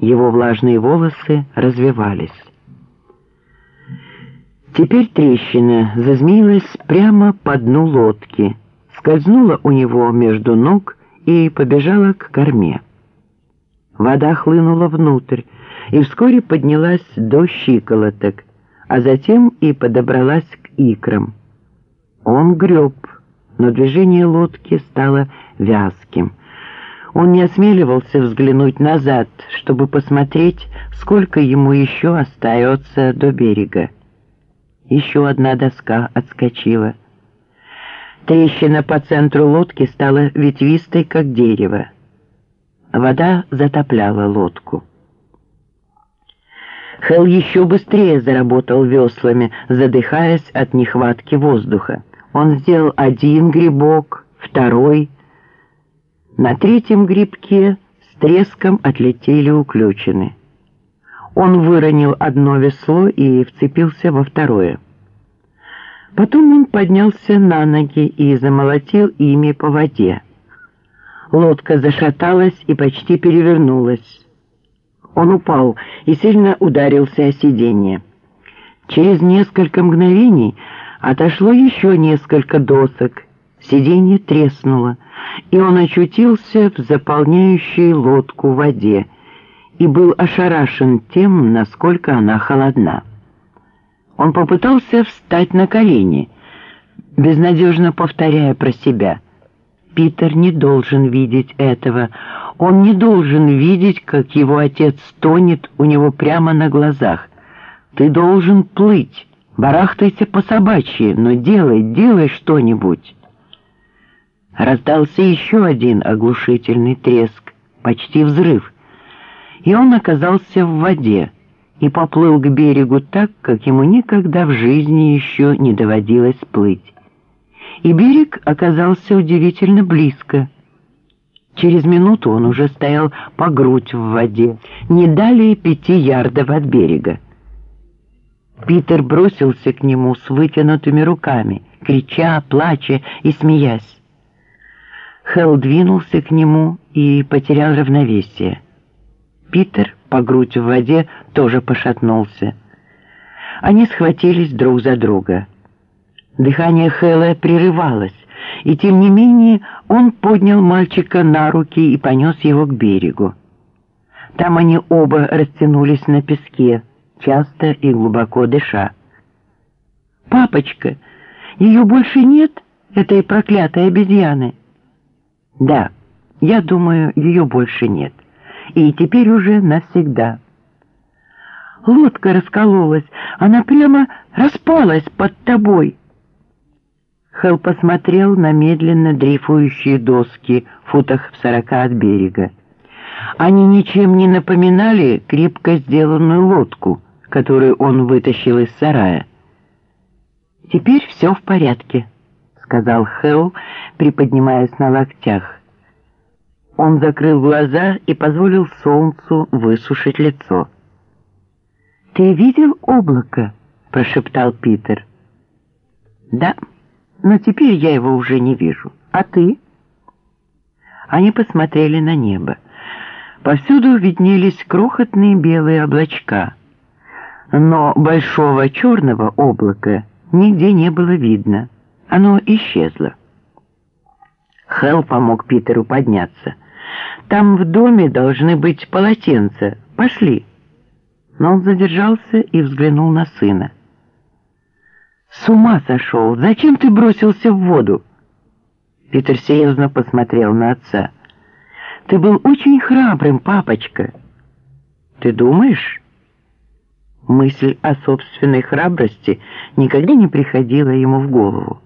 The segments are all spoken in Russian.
Его влажные волосы развивались. Теперь трещина зазмеилась прямо по дну лодки, скользнула у него между ног и побежала к корме. Вода хлынула внутрь и вскоре поднялась до щиколоток, а затем и подобралась к икрам. Он греб, но движение лодки стало вязким. Он не осмеливался взглянуть назад, чтобы посмотреть, сколько ему еще остается до берега. Еще одна доска отскочила. Трещина по центру лодки стала ветвистой, как дерево. Вода затопляла лодку. Хелл еще быстрее заработал веслами, задыхаясь от нехватки воздуха. Он сделал один грибок, второй. На третьем грибке с треском отлетели уключены. Он выронил одно весло и вцепился во второе. Потом он поднялся на ноги и замолотил ими по воде. Лодка зашаталась и почти перевернулась. Он упал и сильно ударился о сиденье. Через несколько мгновений отошло еще несколько досок, сиденье треснуло, и он очутился в заполняющей лодку воде и был ошарашен тем, насколько она холодна. Он попытался встать на колени, безнадежно повторяя про себя. Питер не должен видеть этого. Он не должен видеть, как его отец стонет у него прямо на глазах. Ты должен плыть. Барахтайся по собачьи, но делай, делай что-нибудь. Раздался еще один оглушительный треск, почти взрыв, и он оказался в воде и поплыл к берегу так, как ему никогда в жизни еще не доводилось плыть. И берег оказался удивительно близко. Через минуту он уже стоял по грудь в воде, не далее пяти ярдов от берега. Питер бросился к нему с вытянутыми руками, крича, плача и смеясь. Хелл двинулся к нему и потерял равновесие. Питер по грудь в воде тоже пошатнулся. Они схватились друг за друга. Дыхание Хэлла прерывалось, и тем не менее он поднял мальчика на руки и понес его к берегу. Там они оба растянулись на песке, часто и глубоко дыша. «Папочка, ее больше нет, этой проклятой обезьяны?» «Да, я думаю, ее больше нет. И теперь уже навсегда». Лодка раскололась, она прямо распалась под тобой. Хелл посмотрел на медленно дрейфующие доски в футах в сорока от берега. Они ничем не напоминали крепко сделанную лодку, которую он вытащил из сарая. «Теперь все в порядке», — сказал Хелл, приподнимаясь на локтях. Он закрыл глаза и позволил солнцу высушить лицо. «Ты видел облако?» — прошептал Питер. «Да, но теперь я его уже не вижу. А ты?» Они посмотрели на небо. Повсюду виднелись крохотные белые облачка, но большого черного облака нигде не было видно. Оно исчезло. Хелл помог Питеру подняться. «Там в доме должны быть полотенца. Пошли!» Но он задержался и взглянул на сына. «С ума сошел! Зачем ты бросился в воду?» Питер серьезно посмотрел на отца. Ты был очень храбрым, папочка. Ты думаешь? Мысль о собственной храбрости никогда не приходила ему в голову.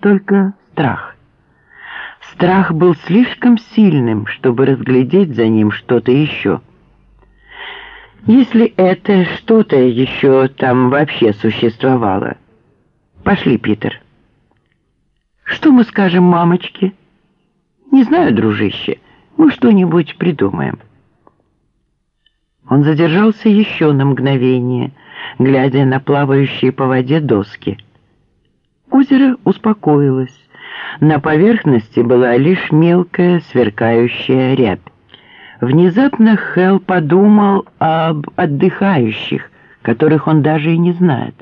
Только страх. Страх был слишком сильным, чтобы разглядеть за ним что-то еще. Если это что-то еще там вообще существовало. Пошли, Питер. Что мы скажем мамочке? Не знаю, дружище. Мы что-нибудь придумаем. Он задержался еще на мгновение, глядя на плавающие по воде доски. Озеро успокоилось. На поверхности была лишь мелкая сверкающая рябь. Внезапно Хелл подумал об отдыхающих, которых он даже и не знает.